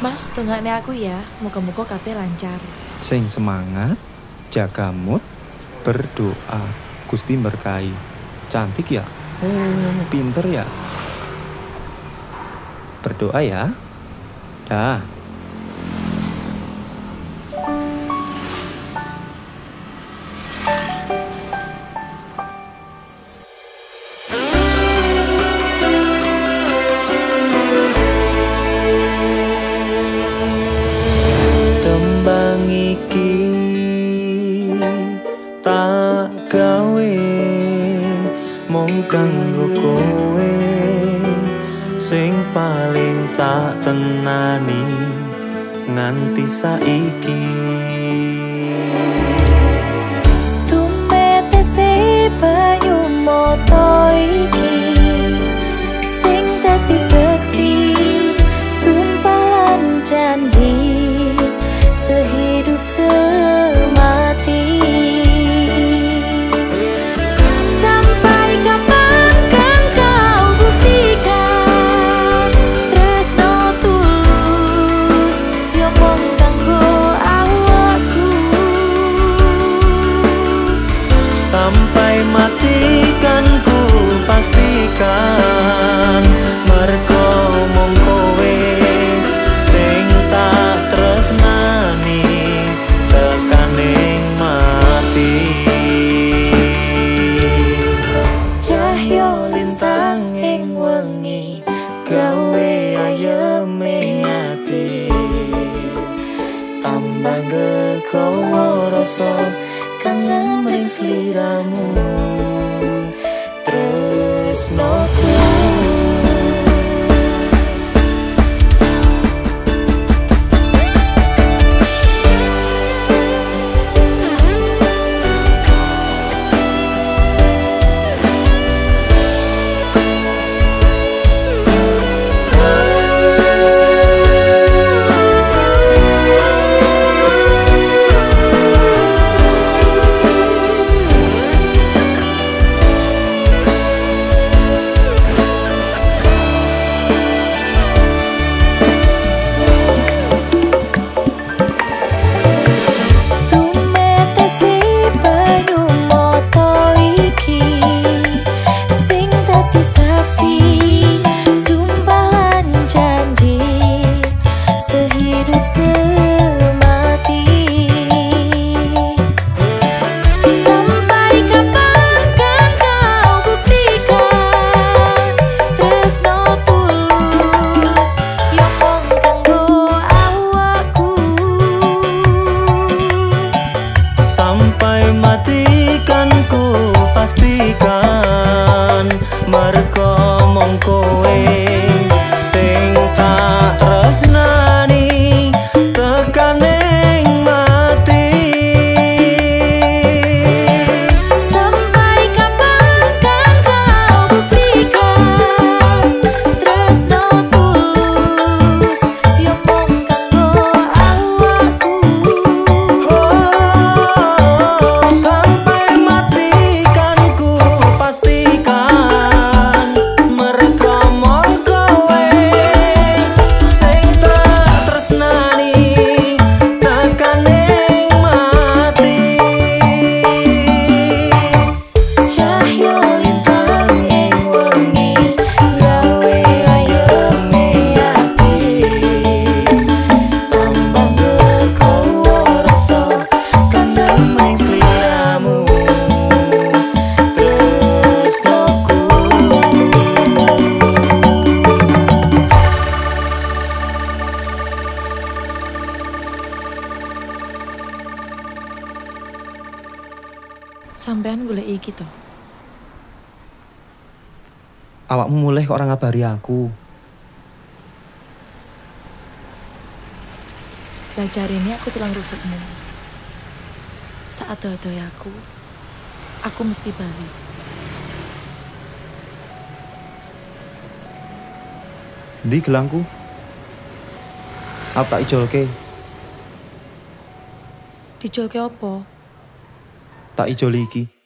Mas, tunggaknya aku ya, muka-muka kabeh lancar. Sing semangat, jaga mood, berdoa. Gusti berkahi. Cantik ya? Oh, pinter ya? Berdoa ya. Dah. Tak gawe mung kanggo kowe. Sing paling tak tenani nganti saiki. Tumetese banyu moto iki sing dadi seksi sumpah lan janji sehidup semati мати. gekowo rasa kangen ring sliramu tresnaku warga mongko golek iki to. awakmu mulai kok orang ngabari aku Belajar ini aku tulang rusukmu. Saat dodo aku, aku mesti balik. di gelangku apa tak ijolke Dijolke opo? tak ijoli iki